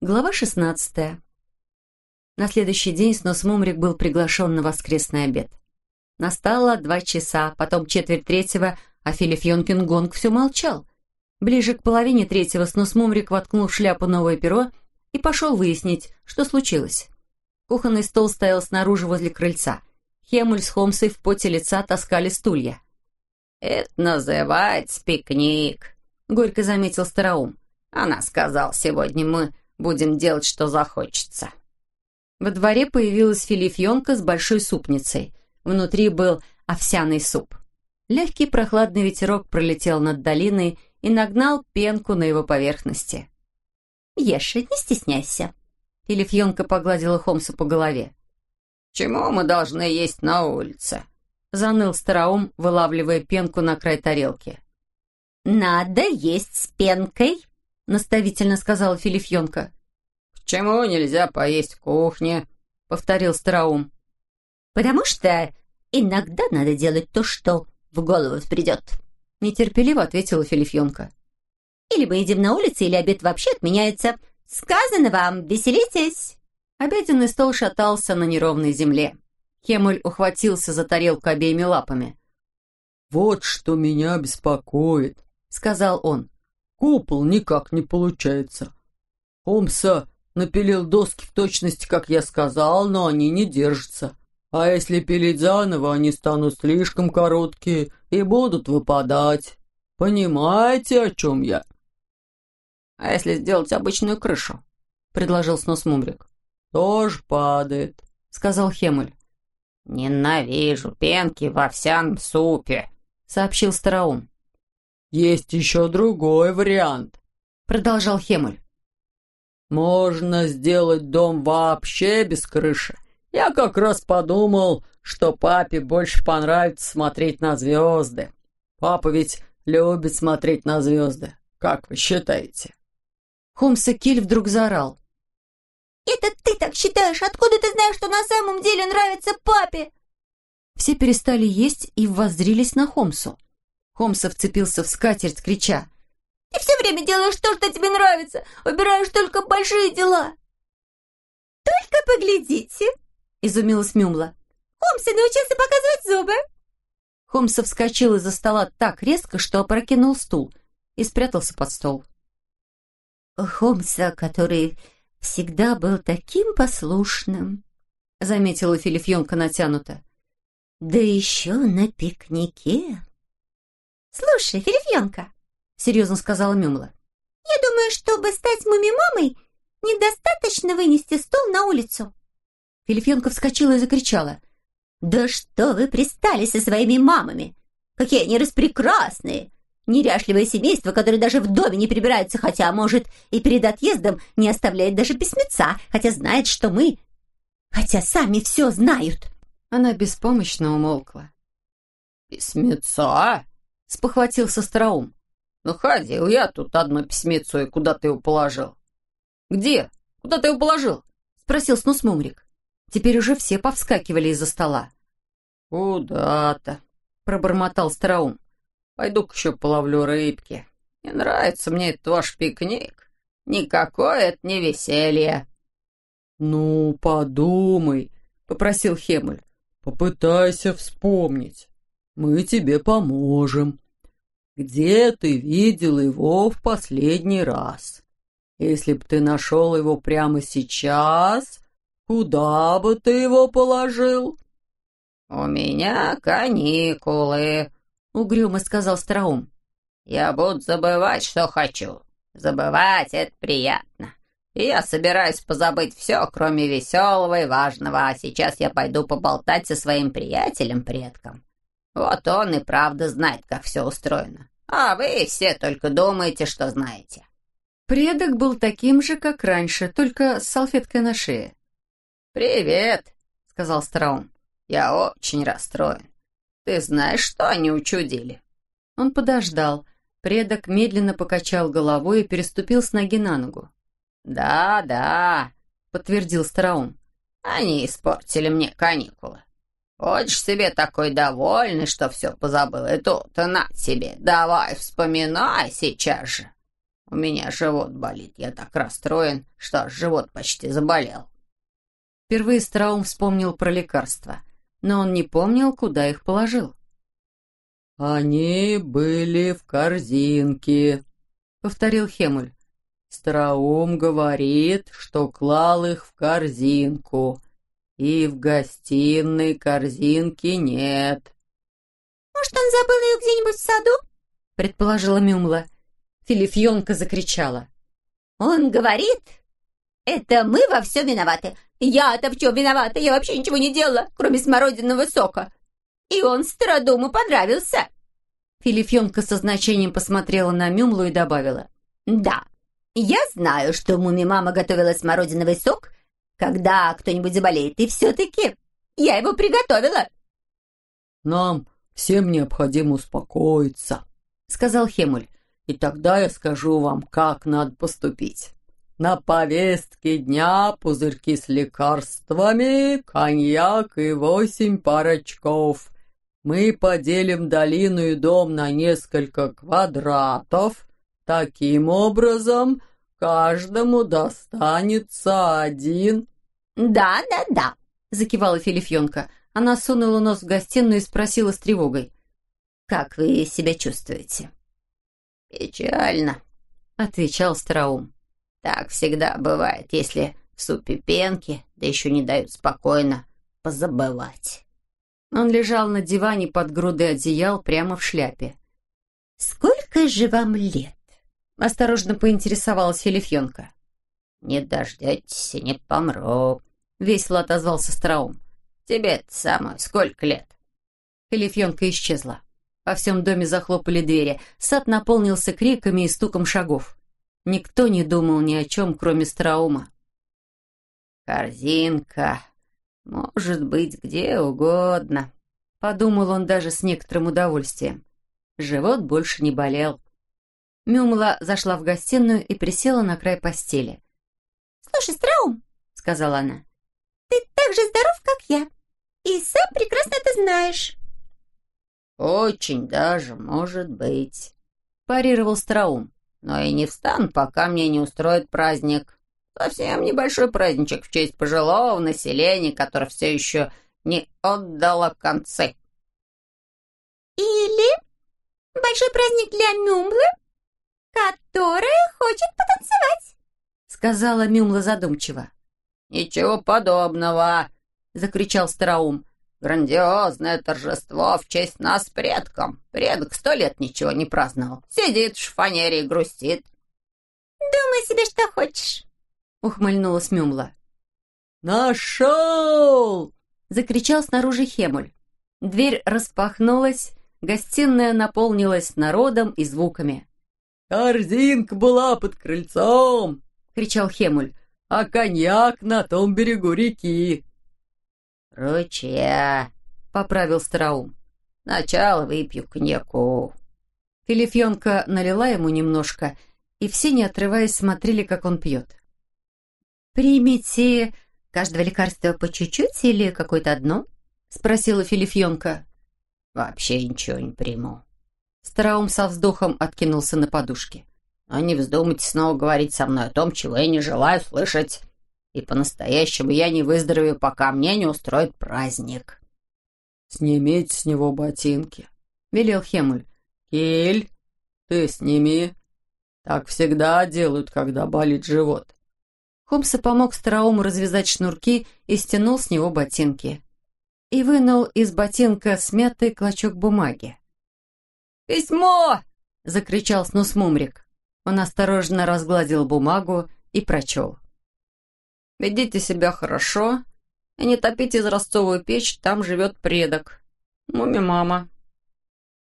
Глава 16. На следующий день Снос Мумрик был приглашен на воскресный обед. Настало два часа, потом четверть третьего, а Филипп Йонкин Гонг все молчал. Ближе к половине третьего Снос Мумрик воткнул в шляпу новое перо и пошел выяснить, что случилось. Кухонный стол стоял снаружи возле крыльца. Хемуль с Холмсой в поте лица таскали стулья. «Это называется пикник», — горько заметил Староум. «Она сказала, сегодня мы Будем делать, что захочется». Во дворе появилась филифьонка с большой супницей. Внутри был овсяный суп. Легкий прохладный ветерок пролетел над долиной и нагнал пенку на его поверхности. «Ешь, не стесняйся». Филифьонка погладила Холмса по голове. «Чему мы должны есть на улице?» Заныл Староум, вылавливая пенку на край тарелки. «Надо есть с пенкой», наставительно сказала Филифьонка. «Почему нельзя поесть в кухне?» — повторил Староум. «Потому что иногда надо делать то, что в голову придет», — нетерпеливо ответила Филифьонка. «Или мы едем на улице, или обед вообще отменяется. Сказано вам, веселитесь!» Обеденный стол шатался на неровной земле. Хемуль ухватился за тарелку обеими лапами. «Вот что меня беспокоит», — сказал он. Купол никак не получается. Холмса напилил доски в точности, как я сказал, но они не держатся. А если пилить заново, они станут слишком короткие и будут выпадать. Понимаете, о чем я? — А если сделать обычную крышу? — предложил снос Мумрик. — Тоже падает, — сказал Хемуль. — Ненавижу пенки в овсяном супе, — сообщил Староум. «Есть еще другой вариант», — продолжал Хемуль. «Можно сделать дом вообще без крыши. Я как раз подумал, что папе больше понравится смотреть на звезды. Папа ведь любит смотреть на звезды. Как вы считаете?» Холмс и Киль вдруг заорал. «Это ты так считаешь? Откуда ты знаешь, что на самом деле нравится папе?» Все перестали есть и воззрились на Холмсу. Холмса вцепился в скатерть, крича. «Ты все время делаешь то, что тебе нравится, выбираешь только большие дела!» «Только поглядите!» — изумилась Мюмла. «Холмса научился показывать зубы!» Холмса вскочил из-за стола так резко, что опрокинул стул и спрятался под стол. «Холмса, который всегда был таким послушным», — заметила Филифьонка натянуто. «Да еще на пикнике!» «Слушай, Филифьянка», — серьезно сказала Мюмла, «я думаю, чтобы стать муми-мамой, недостаточно вынести стол на улицу». Филифьянка вскочила и закричала. «Да что вы пристали со своими мамами? Какие они распрекрасные! Неряшливое семейство, которое даже в доме не прибирается, хотя, может, и перед отъездом не оставляет даже письмеца, хотя знает, что мы... Хотя сами все знают». Она беспомощно умолкла. «Письмеца?» — спохватился Староум. «Ну, ходил я тут одно письмецо, и куда ты его положил?» «Где? Куда ты его положил?» — спросил Снус Мумрик. Теперь уже все повскакивали из-за стола. «Куда-то», — пробормотал Староум. «Пойду-ка еще половлю рыбки. Не нравится мне этот ваш пикник. Никакое это не веселье». «Ну, подумай», — попросил Хемуль. «Попытайся вспомнить». Мы тебе поможем. Где ты видел его в последний раз? Если б ты нашел его прямо сейчас, куда бы ты его положил?» «У меня каникулы», — угрюмо сказал Страум. «Я буду забывать, что хочу. Забывать — это приятно. И я собираюсь позабыть все, кроме веселого и важного, а сейчас я пойду поболтать со своим приятелем-предком. Вот он и правда знает, как все устроено. А вы все только думаете, что знаете». Предок был таким же, как раньше, только с салфеткой на шее. «Привет», — сказал Страум. «Я очень расстроен. Ты знаешь, что они учудили?» Он подождал. Предок медленно покачал головой и переступил с ноги на ногу. «Да, да», — подтвердил Страум. «Они испортили мне каникулы. Хочешь себе такой довольный, что все позабыл, и тут на тебе, давай вспоминай сейчас же. У меня живот болит. Я так расстроен, что живот почти заболел». Впервые Страум вспомнил про лекарства, но он не помнил, куда их положил. «Они были в корзинке», — повторил Хемуль. «Страум говорит, что клал их в корзинку, и в гостиной корзинки нет». «Может, он забыл ее где-нибудь в саду?» — предположила Мюмла. Филифьонка закричала. «Он говорит, это мы во всем виноваты. Я-то в чем виновата? Я вообще ничего не делала, кроме смородиного сока. И он Стародуму понравился. Филифьонка со значением посмотрела на Мюмлу и добавила. «Да, я знаю, что Муми-мама готовила смородиновый сок, когда кто-нибудь заболеет, и все-таки я его приготовила». «Нам всем необходимо успокоиться», — сказал Хемуль. «И тогда я скажу вам, как надо поступить». На повестке дня пузырьки с лекарствами, коньяк и восемь пар очков. Мы поделим долину и дом на несколько квадратов. Таким образом, каждому достанется один...» «Да, да, да», — закивала Филифьонка. Она сунула нос в гостиную и спросила с тревогой. «Как вы себя чувствуете?» «Печально», — отвечал Страум. Так всегда бывает, если в супе пенки, да еще не дают спокойно позабывать. Он лежал на диване под грудой одеял прямо в шляпе. «Сколько же вам лет?» — осторожно поинтересовалась Филифьонка. «Не дождетесь и не помру», — весело отозвался Страум. «Тебе-то самое сколько лет?» Филифьонка исчезла. Во всем доме захлопали двери. Сад наполнился криками и стуком шагов. Никто не думал ни о чем, кроме Страума. «Корзинка может быть где угодно», — подумал он даже с некоторым удовольствием. Живот больше не болел. Мюмла зашла в гостиную и присела на край постели. «Слушай, Страум», — сказала она, — «ты так же здоров, как я, и сам прекрасно это знаешь». «Очень даже может быть», — парировал Страум но и не встану, пока мне не устроят праздник. Совсем небольшой праздничек в честь пожилого населения, которое все еще не отдало концы. Или большой праздник для Мюмлы, которая хочет потанцевать, сказала Мюмла задумчиво. Ничего подобного, закричал Староум. Грандиозное торжество в честь нас предкам. Предок сто лет ничего не праздновал. Сидит в шифонере и грустит. «Думай себе, что хочешь», — ухмыльнулась Мюмла. «Нашел!» — закричал снаружи Хемуль. Дверь распахнулась, гостиная наполнилась народом и звуками. «Корзинка была под крыльцом!» — кричал Хемуль. «А коньяк на том берегу реки!» «Ручья», — поправил Страум. «Сначала выпью коньяку». Филифьонка налила ему немножко, и все, не отрываясь, смотрели, как он пьет. «Примите каждого лекарства по чуть-чуть или какое-то одно?» — спросила Филифьонка. «Вообще ничего не приму». Страум со вздохом откинулся на подушке. «Но не вздумайте снова говорить со мной о том, чего я не желаю слышать и по-настоящему я не выздоровею, пока мне не устроят праздник». «Снимите с него ботинки», — велел Хемуль. «Кель, ты сними. Так всегда делают, когда болит живот». Хомса помог Старауму развязать шнурки и стянул с него ботинки. И вынул из ботинка смятый клочок бумаги. «Письмо!» — закричал снус Мумрик. Он осторожно разгладил бумагу и прочел. Ведите себя хорошо и не топите изразцовую печь, там живет предок. Муми-мама.